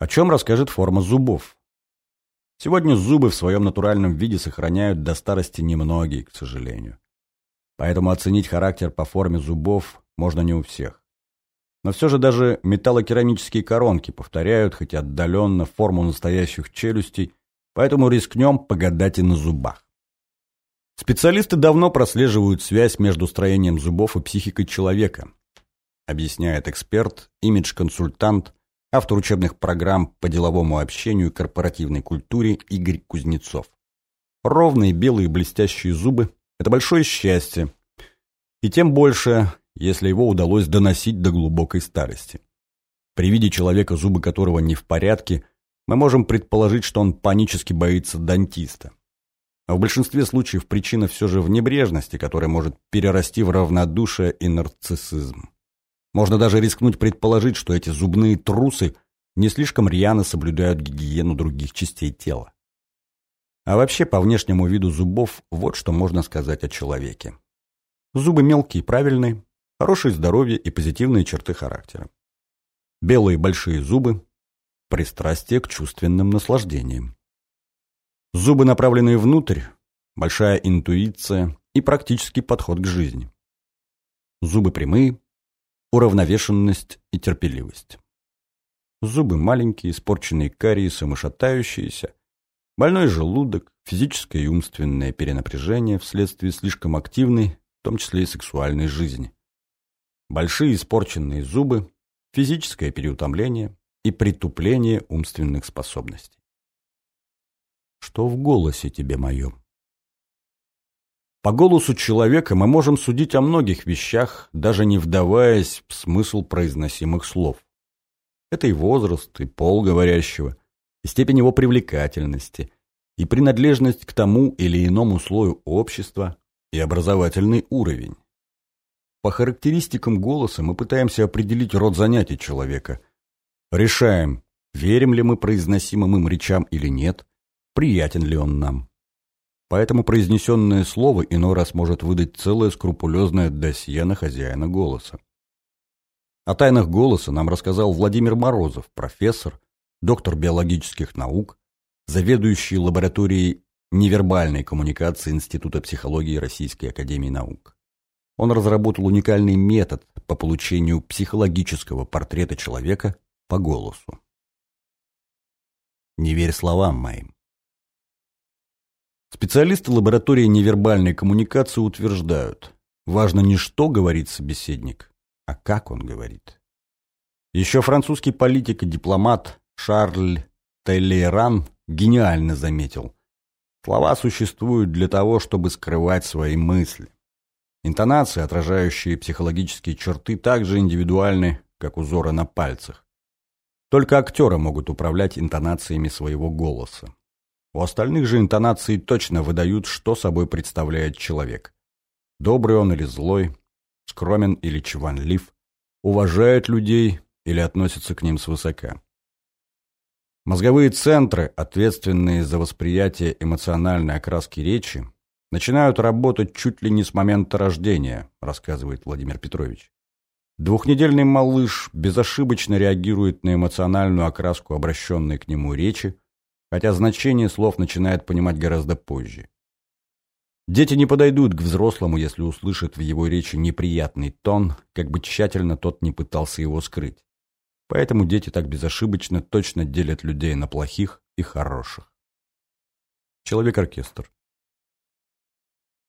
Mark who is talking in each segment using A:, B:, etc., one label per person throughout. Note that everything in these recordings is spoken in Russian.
A: О чем расскажет форма зубов? Сегодня зубы в своем натуральном виде сохраняют до старости немногие, к сожалению. Поэтому оценить характер по форме зубов можно не у всех. Но все же даже металлокерамические коронки повторяют, хоть отдаленно, форму настоящих челюстей, поэтому рискнем погадать и на зубах. Специалисты давно прослеживают связь между строением зубов и психикой человека, объясняет эксперт, имидж-консультант, автор учебных программ по деловому общению и корпоративной культуре Игорь Кузнецов. Ровные белые блестящие зубы – это большое счастье, и тем больше, если его удалось доносить до глубокой старости. При виде человека, зубы которого не в порядке, мы можем предположить, что он панически боится дантиста. А в большинстве случаев причина все же в небрежности, которая может перерасти в равнодушие и нарциссизм. Можно даже рискнуть предположить, что эти зубные трусы не слишком рьяно соблюдают гигиену других частей тела. А вообще, по внешнему виду зубов, вот что можно сказать о человеке. Зубы мелкие и правильные, хорошее здоровье и позитивные черты характера. Белые большие зубы, пристрастие к чувственным наслаждениям. Зубы, направленные внутрь, большая интуиция и практический подход к жизни. Зубы прямые, уравновешенность и терпеливость. Зубы маленькие, испорченные кариесом и шатающиеся, больной желудок, физическое и умственное перенапряжение вследствие слишком активной, в том числе и сексуальной жизни. Большие испорченные зубы, физическое переутомление и притупление умственных способностей. Что в голосе тебе моем? По голосу человека мы можем судить о многих вещах, даже не вдаваясь в смысл произносимых слов. Это и возраст, и пол говорящего, и степень его привлекательности, и принадлежность к тому или иному слою общества, и образовательный уровень. По характеристикам голоса мы пытаемся определить род занятий человека. Решаем, верим ли мы произносимым им речам или нет, приятен ли он нам. Поэтому произнесенное слово иной раз может выдать целое скрупулезное досье на хозяина голоса. О тайнах голоса нам рассказал Владимир Морозов, профессор, доктор биологических наук, заведующий лабораторией невербальной коммуникации Института психологии Российской Академии Наук. Он разработал уникальный метод по получению психологического портрета человека по голосу. Не верь словам моим. Специалисты лаборатории невербальной коммуникации утверждают, важно не что говорит собеседник, а как он говорит. Еще французский политик и дипломат Шарль Теллеран гениально заметил, слова существуют для того, чтобы скрывать свои мысли. Интонации, отражающие психологические черты, так же индивидуальны, как узоры на пальцах. Только актеры могут управлять интонациями своего голоса. У остальных же интонации точно выдают, что собой представляет человек. Добрый он или злой, скромен или чванлив, уважает людей или относится к ним свысока. Мозговые центры, ответственные за восприятие эмоциональной окраски речи, начинают работать чуть ли не с момента рождения, рассказывает Владимир Петрович. Двухнедельный малыш безошибочно реагирует на эмоциональную окраску обращенной к нему речи, хотя значение слов начинает понимать гораздо позже. Дети не подойдут к взрослому, если услышат в его речи неприятный тон, как бы тщательно тот не пытался его скрыть. Поэтому дети так безошибочно точно делят людей на плохих и хороших. Человек-оркестр.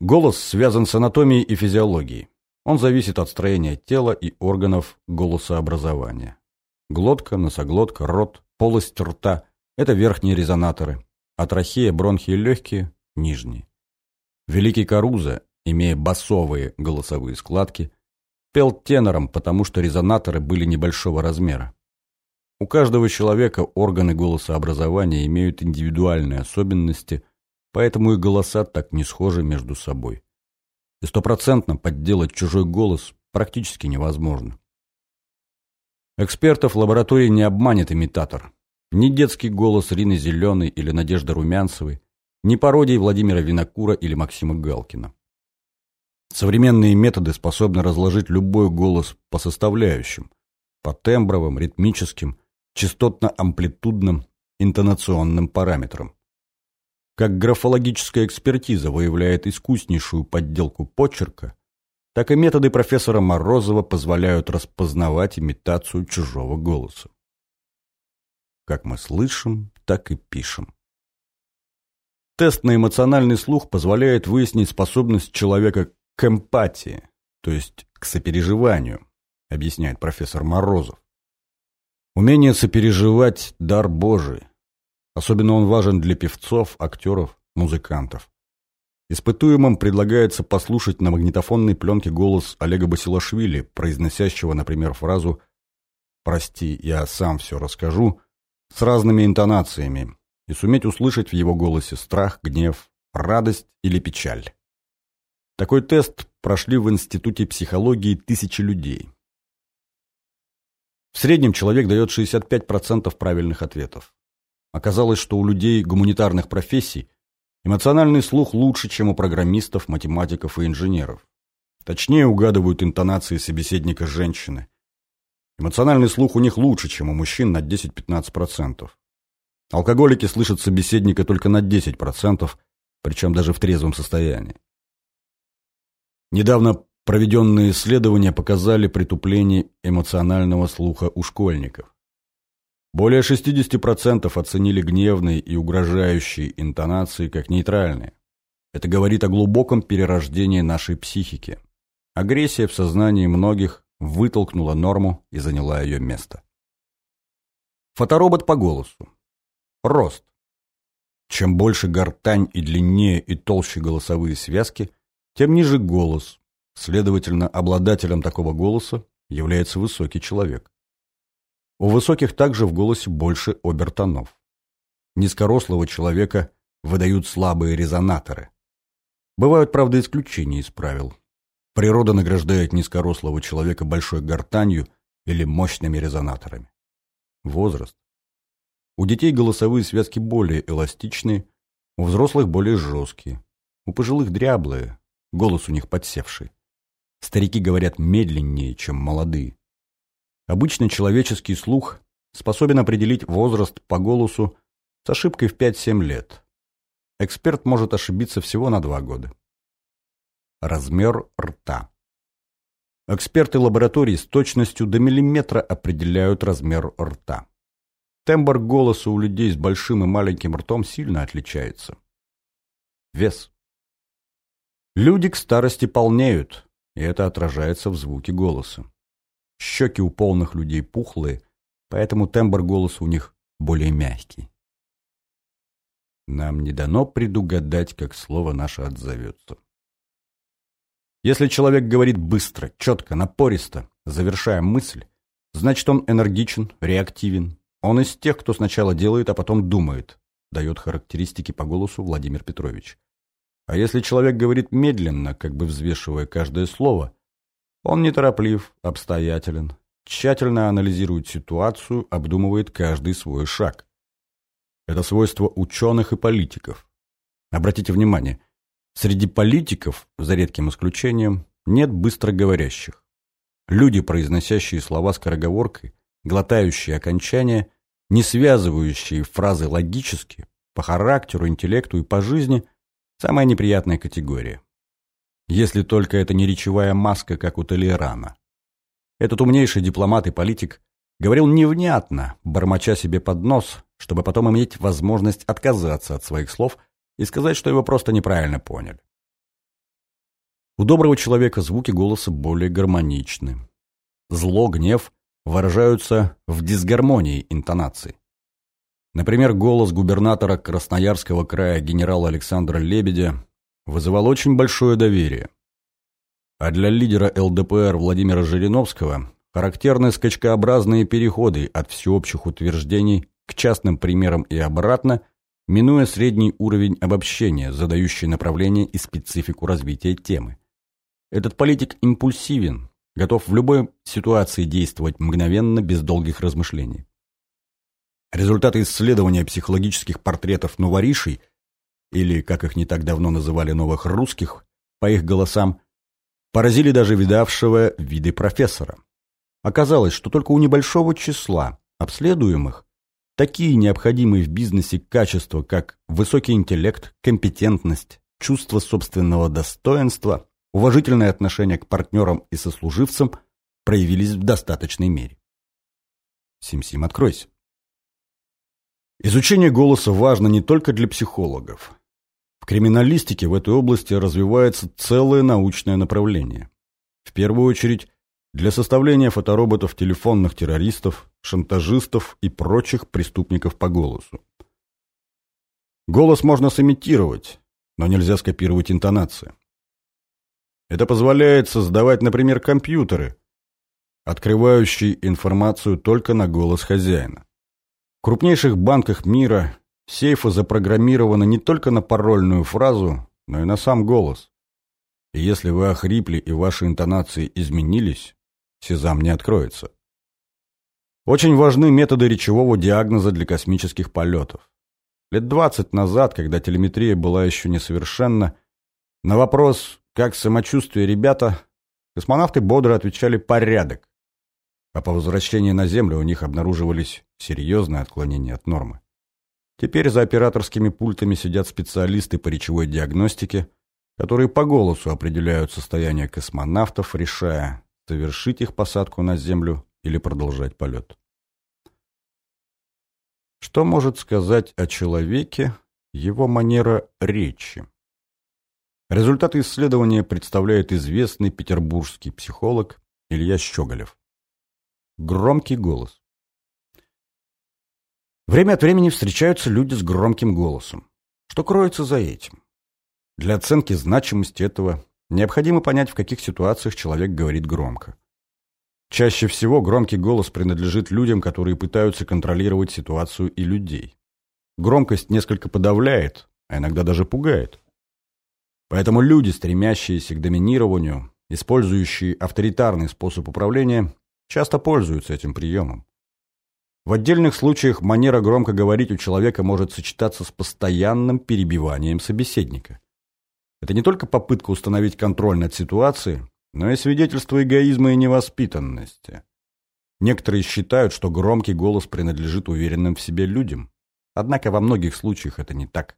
A: Голос связан с анатомией и физиологией. Он зависит от строения тела и органов голосообразования. Глотка, носоглотка, рот, полость рта это верхние резонаторы, а трахея, бронхи и легкие – нижние. Великий Каруза, имея басовые голосовые складки, пел тенором, потому что резонаторы были небольшого размера. У каждого человека органы голосообразования имеют индивидуальные особенности, поэтому и голоса так не схожи между собой. И стопроцентно подделать чужой голос практически невозможно. Экспертов лаборатории не обманет имитатор. Ни детский голос Рины Зеленой или Надежды Румянцевой, ни пародии Владимира Винокура или Максима Галкина. Современные методы способны разложить любой голос по составляющим, по тембровым, ритмическим, частотно-амплитудным интонационным параметрам. Как графологическая экспертиза выявляет искуснейшую подделку почерка, так и методы профессора Морозова позволяют распознавать имитацию чужого голоса. Как мы слышим, так и пишем. Тест на эмоциональный слух позволяет выяснить способность человека к эмпатии, то есть к сопереживанию, объясняет профессор Морозов. Умение сопереживать – дар Божий. Особенно он важен для певцов, актеров, музыкантов. Испытуемым предлагается послушать на магнитофонной пленке голос Олега Басилашвили, произносящего, например, фразу «Прости, я сам все расскажу» с разными интонациями и суметь услышать в его голосе страх, гнев, радость или печаль. Такой тест прошли в Институте психологии тысячи людей. В среднем человек дает 65% правильных ответов. Оказалось, что у людей гуманитарных профессий эмоциональный слух лучше, чем у программистов, математиков и инженеров. Точнее угадывают интонации собеседника женщины. Эмоциональный слух у них лучше, чем у мужчин на 10-15%. Алкоголики слышат собеседника только на 10%, причем даже в трезвом состоянии. Недавно проведенные исследования показали притупление эмоционального слуха у школьников. Более 60% оценили гневные и угрожающие интонации как нейтральные. Это говорит о глубоком перерождении нашей психики. Агрессия в сознании многих вытолкнула норму и заняла ее место. Фоторобот по голосу. Рост. Чем больше гортань и длиннее и толще голосовые связки, тем ниже голос. Следовательно, обладателем такого голоса является высокий человек. У высоких также в голосе больше обертонов. Низкорослого человека выдают слабые резонаторы. Бывают, правда, исключения из правил. Природа награждает низкорослого человека большой гортанью или мощными резонаторами. Возраст. У детей голосовые связки более эластичные, у взрослых более жесткие. У пожилых дряблые, голос у них подсевший. Старики говорят медленнее, чем молодые. Обычно человеческий слух способен определить возраст по голосу с ошибкой в 5-7 лет. Эксперт может ошибиться всего на 2 года. Размер рта. Эксперты лаборатории с точностью до миллиметра определяют размер рта. Тембр голоса у людей с большим и маленьким ртом сильно отличается. Вес. Люди к старости полнеют, и это отражается в звуке голоса. Щеки у полных людей пухлые, поэтому тембр голоса у них более мягкий. Нам не дано предугадать, как слово наше отзовется. Если человек говорит быстро, четко, напористо, завершая мысль, значит он энергичен, реактивен. Он из тех, кто сначала делает, а потом думает, дает характеристики по голосу Владимир Петрович. А если человек говорит медленно, как бы взвешивая каждое слово, он нетороплив, обстоятелен, тщательно анализирует ситуацию, обдумывает каждый свой шаг. Это свойство ученых и политиков. Обратите внимание, среди политиков, за редким исключением, нет быстроговорящих. Люди, произносящие слова скороговоркой, глотающие окончания, не связывающие фразы логически, по характеру, интеллекту и по жизни – самая неприятная категория. Если только это не речевая маска, как у Толерана. Этот умнейший дипломат и политик говорил невнятно, бормоча себе под нос, чтобы потом иметь возможность отказаться от своих слов и сказать, что его просто неправильно поняли. У доброго человека звуки голоса более гармоничны. Зло, гнев выражаются в дисгармонии интонаций. Например, голос губернатора Красноярского края генерала Александра Лебедя вызывал очень большое доверие. А для лидера ЛДПР Владимира Жириновского характерны скачкообразные переходы от всеобщих утверждений к частным примерам и обратно, минуя средний уровень обобщения, задающий направление и специфику развития темы. Этот политик импульсивен, готов в любой ситуации действовать мгновенно, без долгих размышлений. Результаты исследования психологических портретов новоришей – или, как их не так давно называли новых русских, по их голосам, поразили даже видавшего виды профессора. Оказалось, что только у небольшого числа обследуемых такие необходимые в бизнесе качества, как высокий интеллект, компетентность, чувство собственного достоинства, уважительное отношение к партнерам и сослуживцам проявились в достаточной мере. Сим-Сим, откройся. Изучение голоса важно не только для психологов. В криминалистике в этой области развивается целое научное направление. В первую очередь, для составления фотороботов телефонных террористов, шантажистов и прочих преступников по голосу. Голос можно сымитировать, но нельзя скопировать интонации. Это позволяет создавать, например, компьютеры, открывающие информацию только на голос хозяина. В крупнейших банках мира сейфы запрограммированы не только на парольную фразу, но и на сам голос. И если вы охрипли и ваши интонации изменились, сезам не откроется. Очень важны методы речевого диагноза для космических полетов. Лет 20 назад, когда телеметрия была еще несовершенна, на вопрос «Как самочувствие, ребята?» космонавты бодро отвечали «Порядок» а по возвращении на Землю у них обнаруживались серьезные отклонения от нормы. Теперь за операторскими пультами сидят специалисты по речевой диагностике, которые по голосу определяют состояние космонавтов, решая, совершить их посадку на Землю или продолжать полет. Что может сказать о человеке его манера речи? Результаты исследования представляет известный петербургский психолог Илья Щеголев. Громкий голос. Время от времени встречаются люди с громким голосом. Что кроется за этим? Для оценки значимости этого необходимо понять, в каких ситуациях человек говорит громко. Чаще всего громкий голос принадлежит людям, которые пытаются контролировать ситуацию и людей. Громкость несколько подавляет, а иногда даже пугает. Поэтому люди, стремящиеся к доминированию, использующие авторитарный способ управления, часто пользуются этим приемом. В отдельных случаях манера громко говорить у человека может сочетаться с постоянным перебиванием собеседника. Это не только попытка установить контроль над ситуацией, но и свидетельство эгоизма и невоспитанности. Некоторые считают, что громкий голос принадлежит уверенным в себе людям. Однако во многих случаях это не так.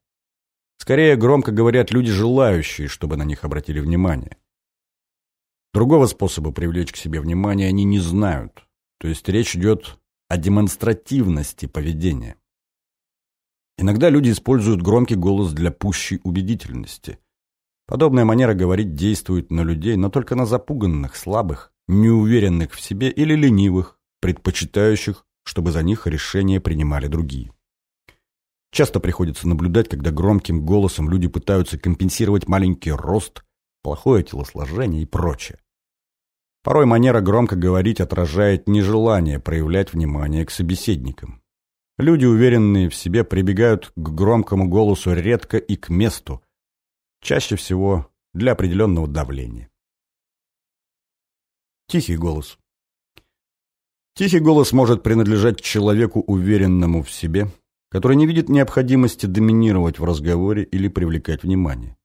A: Скорее громко говорят люди, желающие, чтобы на них обратили внимание. Другого способа привлечь к себе внимание они не знают. То есть речь идет о демонстративности поведения. Иногда люди используют громкий голос для пущей убедительности. Подобная манера говорить действует на людей, но только на запуганных, слабых, неуверенных в себе или ленивых, предпочитающих, чтобы за них решения принимали другие. Часто приходится наблюдать, когда громким голосом люди пытаются компенсировать маленький рост, плохое телосложение и прочее. Порой манера громко говорить отражает нежелание проявлять внимание к собеседникам. Люди, уверенные в себе, прибегают к громкому голосу редко и к месту, чаще всего для определенного давления. Тихий голос. Тихий голос может принадлежать человеку, уверенному в себе, который не видит необходимости доминировать в разговоре или привлекать внимание.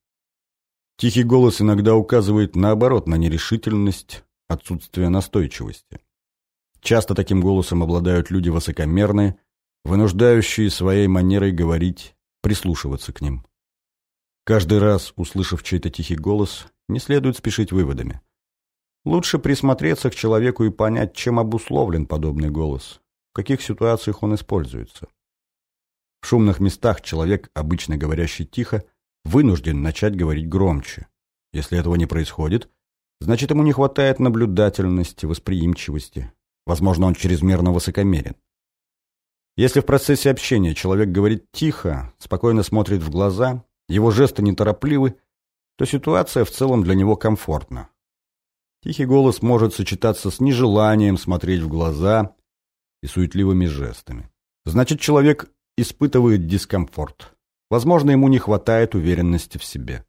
A: Тихий голос иногда указывает наоборот на нерешительность, отсутствие настойчивости. Часто таким голосом обладают люди высокомерные, вынуждающие своей манерой говорить, прислушиваться к ним. Каждый раз, услышав чей-то тихий голос, не следует спешить выводами. Лучше присмотреться к человеку и понять, чем обусловлен подобный голос, в каких ситуациях он используется. В шумных местах человек, обычно говорящий тихо, вынужден начать говорить громче. Если этого не происходит, значит ему не хватает наблюдательности, восприимчивости. Возможно, он чрезмерно высокомерен. Если в процессе общения человек говорит тихо, спокойно смотрит в глаза, его жесты неторопливы, то ситуация в целом для него комфортна. Тихий голос может сочетаться с нежеланием смотреть в глаза и суетливыми жестами. Значит, человек испытывает дискомфорт. Возможно, ему не хватает уверенности в себе.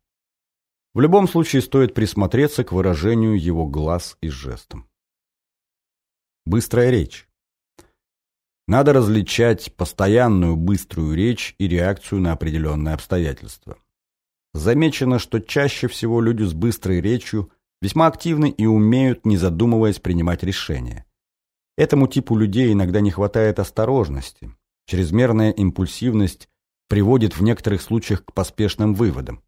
A: В любом случае стоит присмотреться к выражению его глаз и жестам. Быстрая речь. Надо различать постоянную быструю речь и реакцию на определенные обстоятельства. Замечено, что чаще всего люди с быстрой речью весьма активны и умеют, не задумываясь, принимать решения. Этому типу людей иногда не хватает осторожности. Чрезмерная импульсивность приводит в некоторых случаях к поспешным выводам.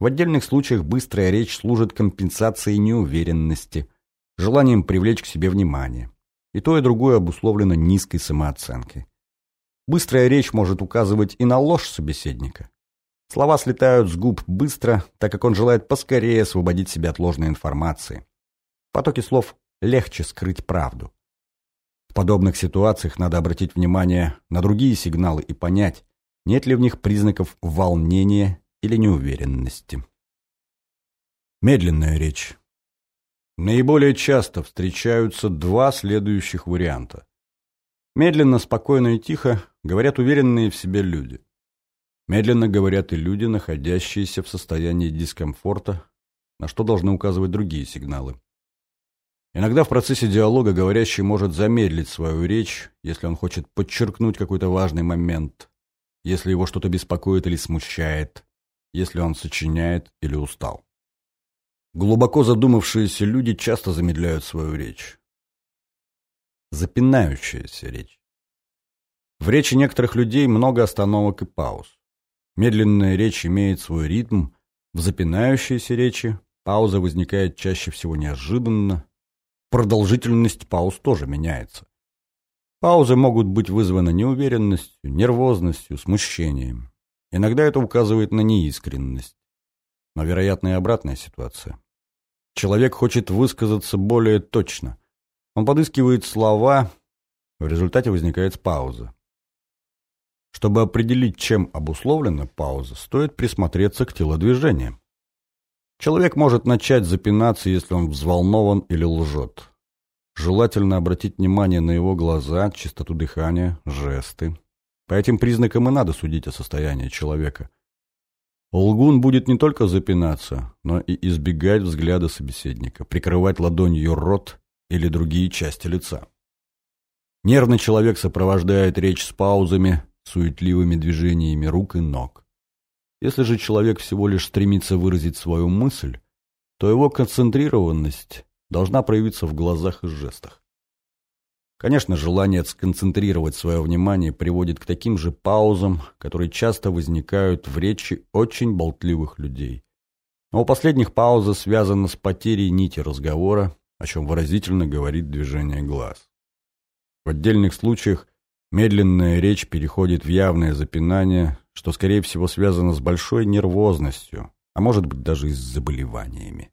A: В отдельных случаях быстрая речь служит компенсацией неуверенности, желанием привлечь к себе внимание. И то, и другое обусловлено низкой самооценкой. Быстрая речь может указывать и на ложь собеседника. Слова слетают с губ быстро, так как он желает поскорее освободить себя от ложной информации. В потоке слов легче скрыть правду. В подобных ситуациях надо обратить внимание на другие сигналы и понять, нет ли в них признаков волнения или неуверенности. Медленная речь. Наиболее часто встречаются два следующих варианта. Медленно, спокойно и тихо говорят уверенные в себе люди. Медленно говорят и люди, находящиеся в состоянии дискомфорта, на что должны указывать другие сигналы. Иногда в процессе диалога говорящий может замедлить свою речь, если он хочет подчеркнуть какой-то важный момент, если его что-то беспокоит или смущает, если он сочиняет или устал. Глубоко задумавшиеся люди часто замедляют свою речь. Запинающаяся речь. В речи некоторых людей много остановок и пауз. Медленная речь имеет свой ритм, в запинающейся речи пауза возникает чаще всего неожиданно, продолжительность пауз тоже меняется. Паузы могут быть вызваны неуверенностью, нервозностью, смущением. Иногда это указывает на неискренность. Но, вероятно, и обратная ситуация. Человек хочет высказаться более точно. Он подыскивает слова, в результате возникает пауза. Чтобы определить, чем обусловлена пауза, стоит присмотреться к телодвижениям. Человек может начать запинаться, если он взволнован или лжет. Желательно обратить внимание на его глаза, чистоту дыхания, жесты. По этим признакам и надо судить о состоянии человека. Лгун будет не только запинаться, но и избегать взгляда собеседника, прикрывать ладонью рот или другие части лица. Нервный человек сопровождает речь с паузами, суетливыми движениями рук и ног. Если же человек всего лишь стремится выразить свою мысль, то его концентрированность должна проявиться в глазах и жестах. Конечно, желание сконцентрировать свое внимание приводит к таким же паузам, которые часто возникают в речи очень болтливых людей. Но у последних пауза связана с потерей нити разговора, о чем выразительно говорит движение глаз. В отдельных случаях медленная речь переходит в явное запинание, что, скорее всего, связано с большой нервозностью, а может быть даже и с заболеваниями.